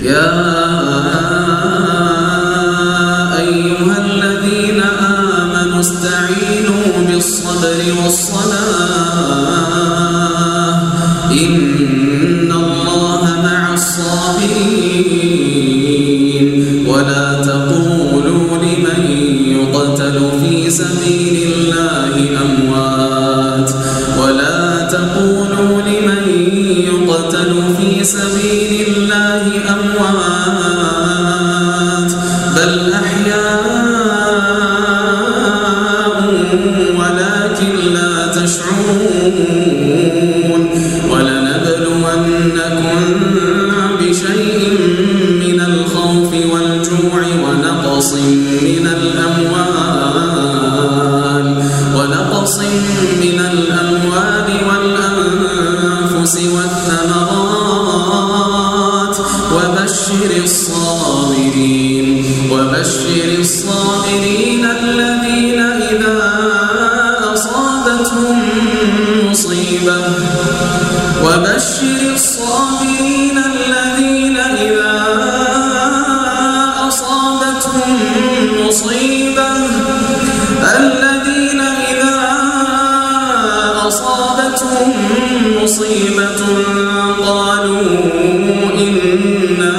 Yeah. للصابرين الذين إذا أصابتهم مصيبة. وبشر الصابرين الذين إذا أصابتهم مصيبة. الذين إذا أصابتهم مصيبة قالوا إنا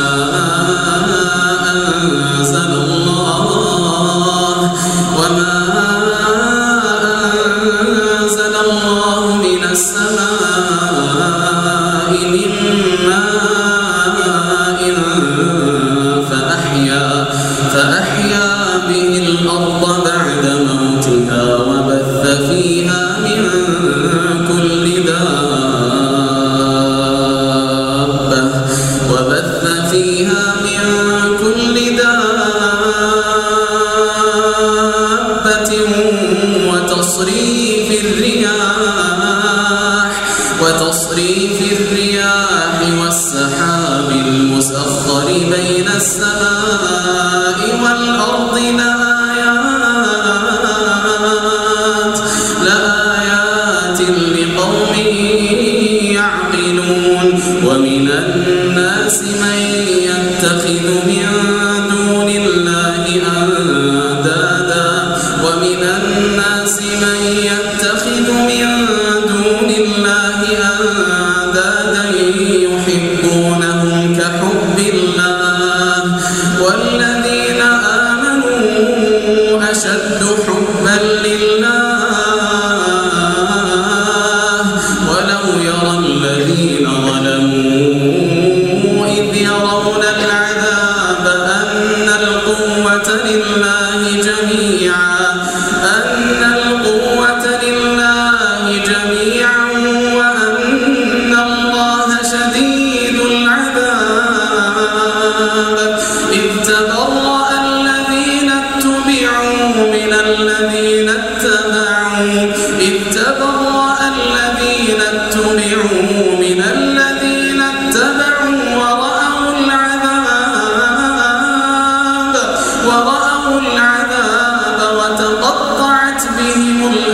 ما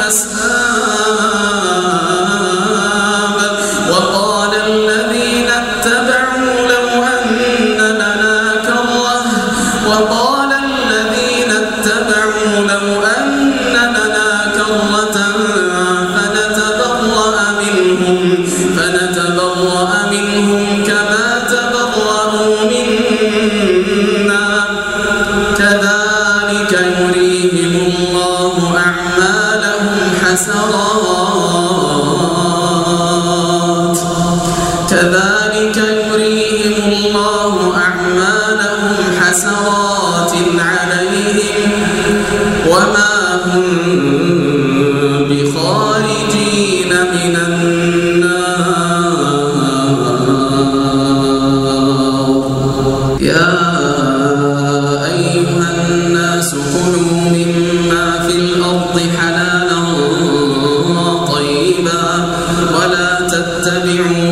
بهم تتبعوا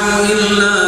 إلا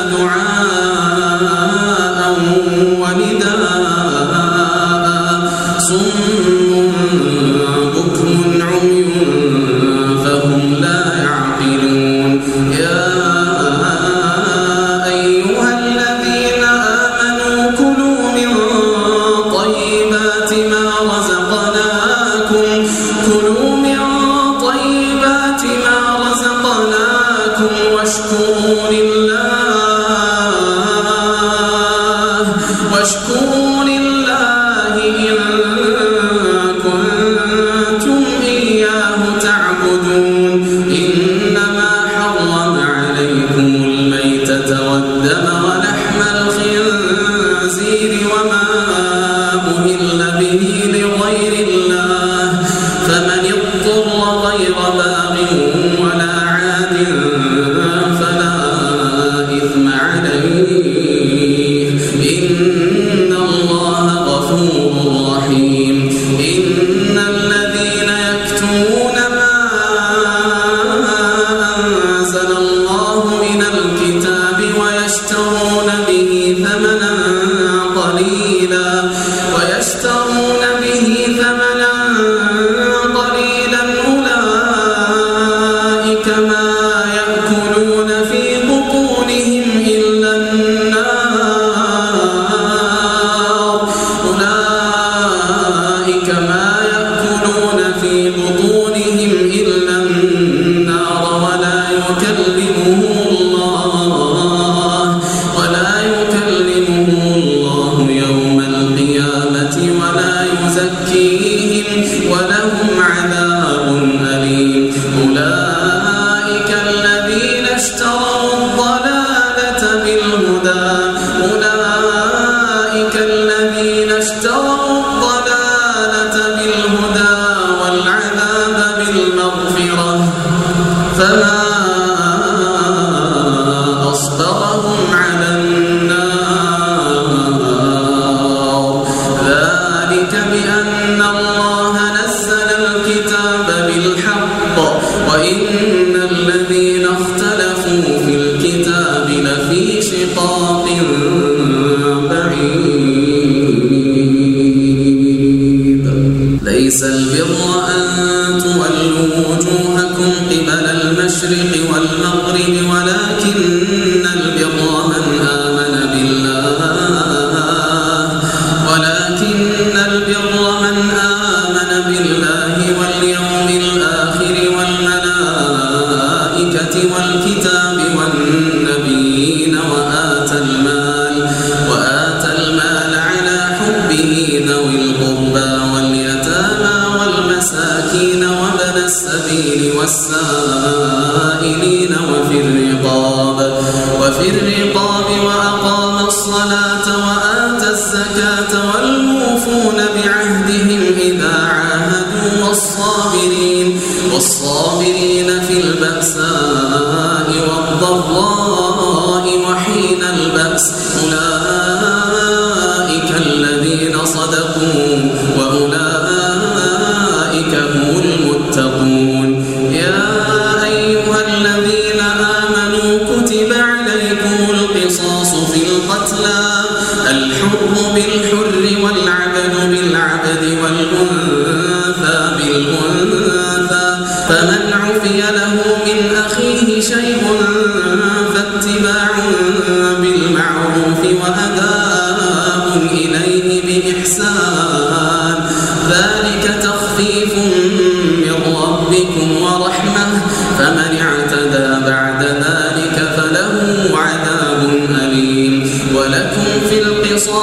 وابن السبيل والسائلين وفي الرقاب وفي الرقاب وأقام الصلاة وآتى الزكاة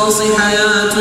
القصاص حياة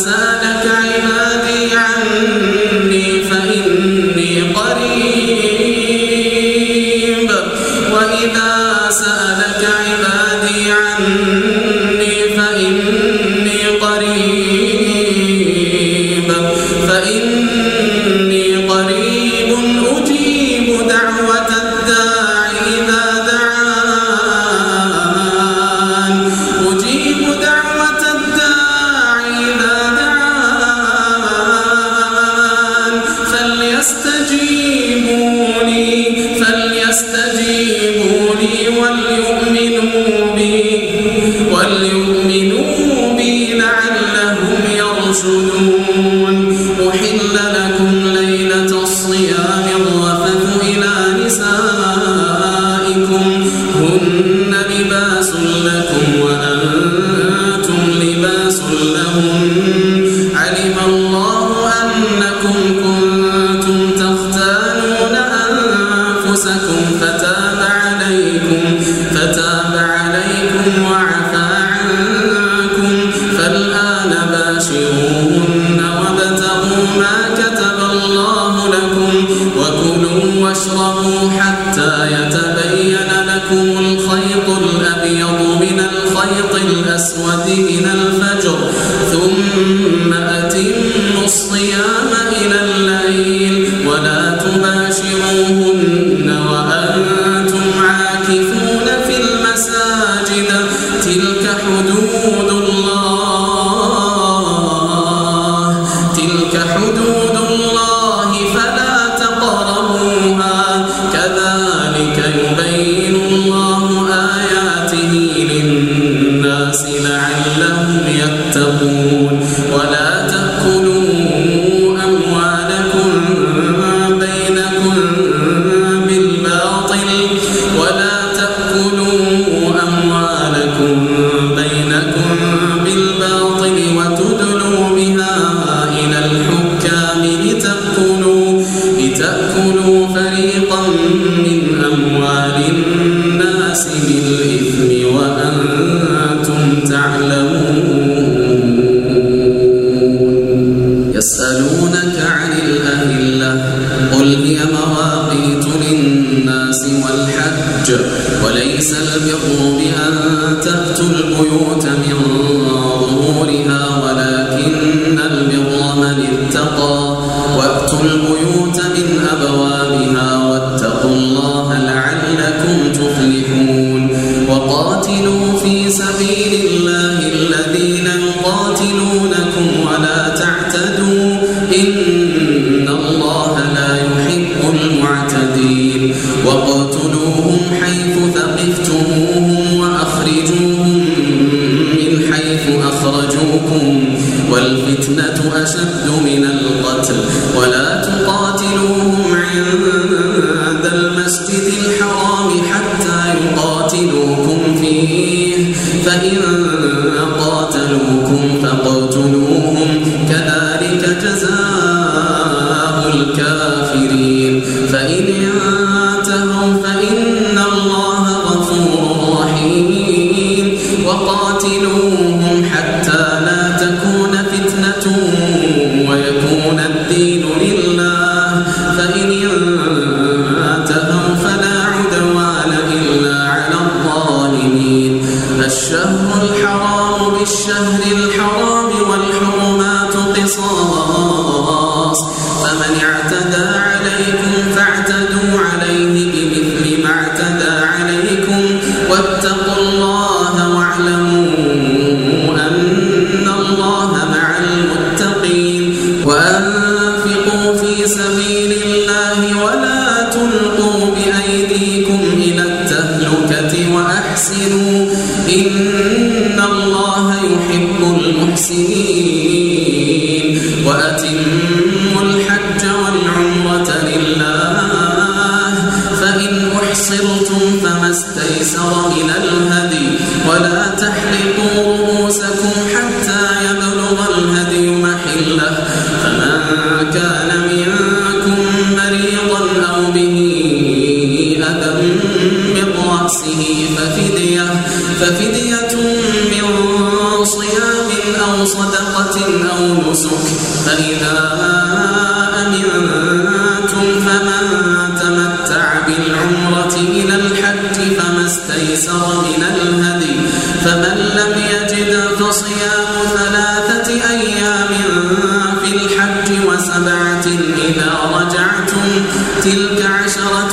عسى يخرجوكم من حيث أخرجوكم والفتنة أشد من القتل. ولا تقتلوا إذا رجعتم تلك عشرة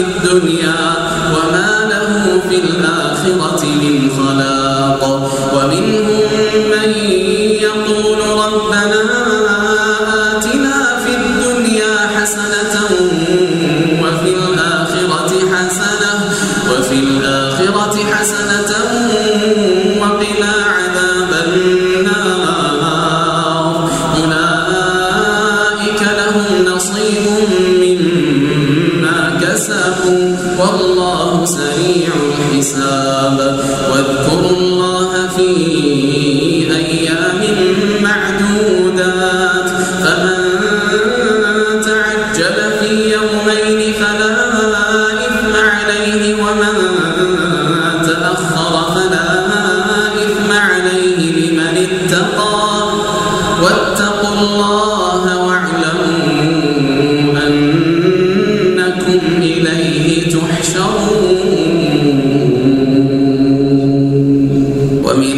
الدنيا.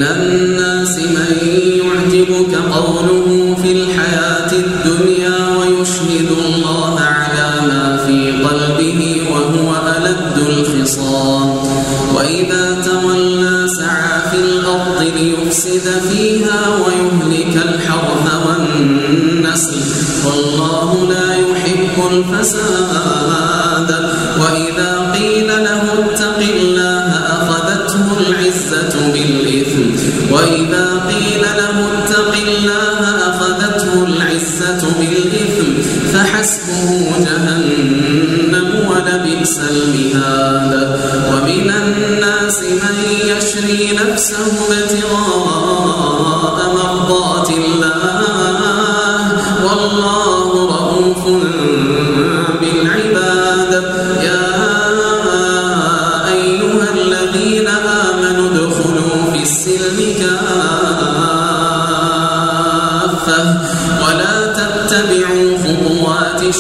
لنمنع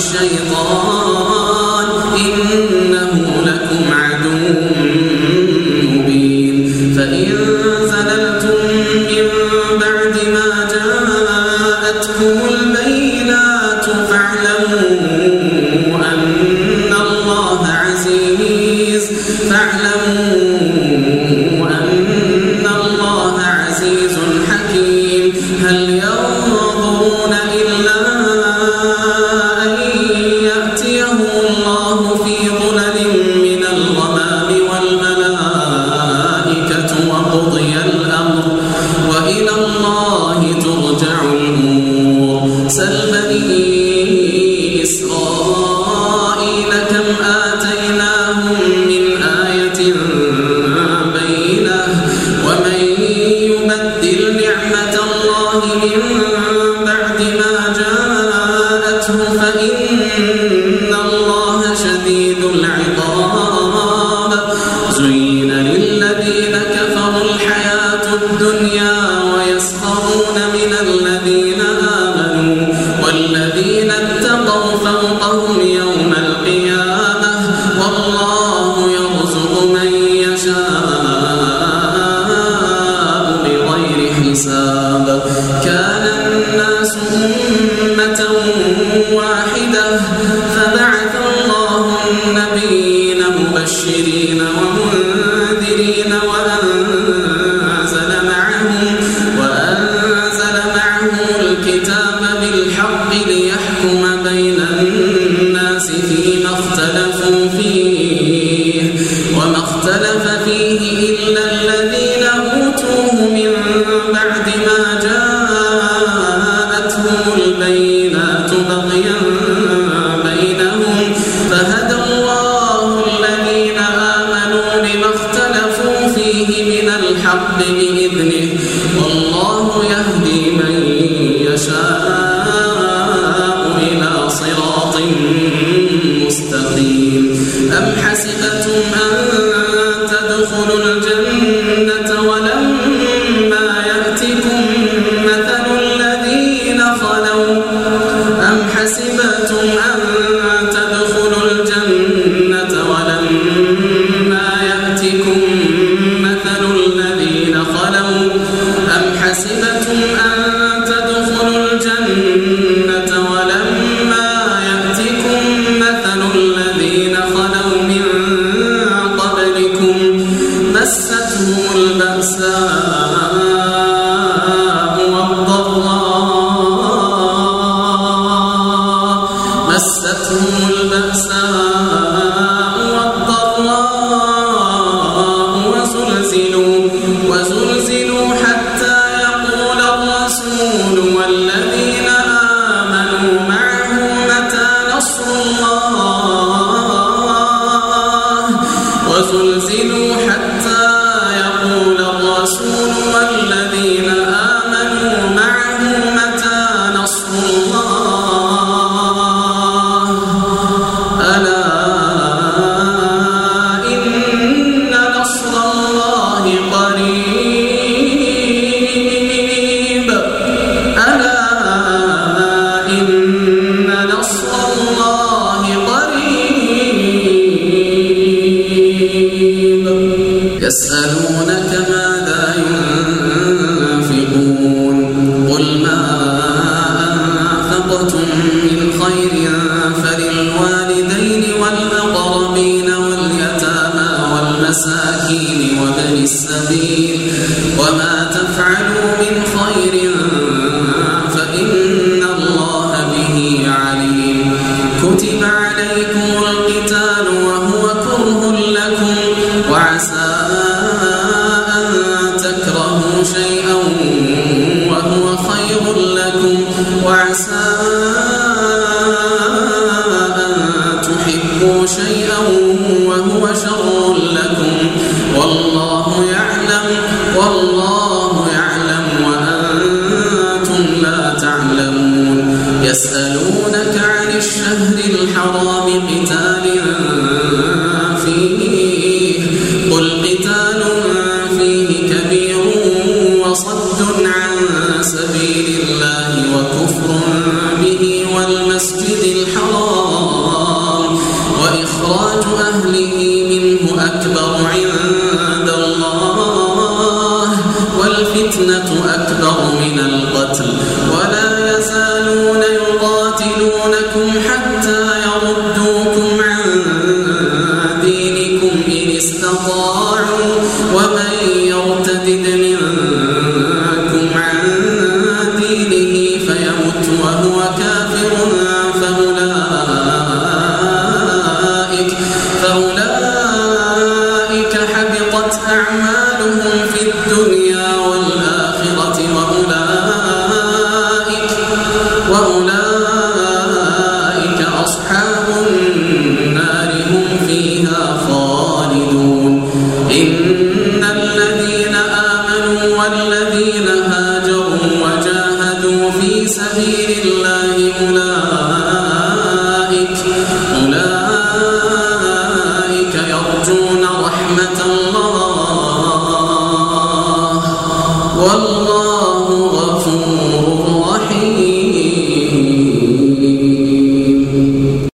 الشيطان فإن الحق